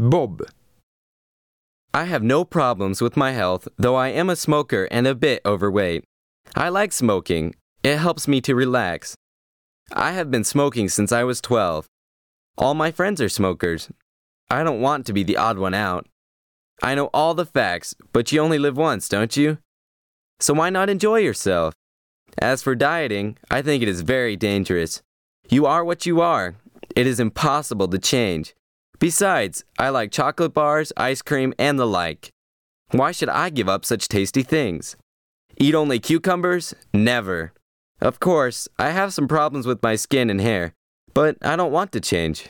Bob. I have no problems with my health, though I am a smoker and a bit overweight. I like smoking. It helps me to relax. I have been smoking since I was 12. All my friends are smokers. I don't want to be the odd one out. I know all the facts, but you only live once, don't you? So why not enjoy yourself? As for dieting, I think it is very dangerous. You are what you are. It is impossible to change. Besides, I like chocolate bars, ice cream, and the like. Why should I give up such tasty things? Eat only cucumbers? Never. Of course, I have some problems with my skin and hair, but I don't want to change.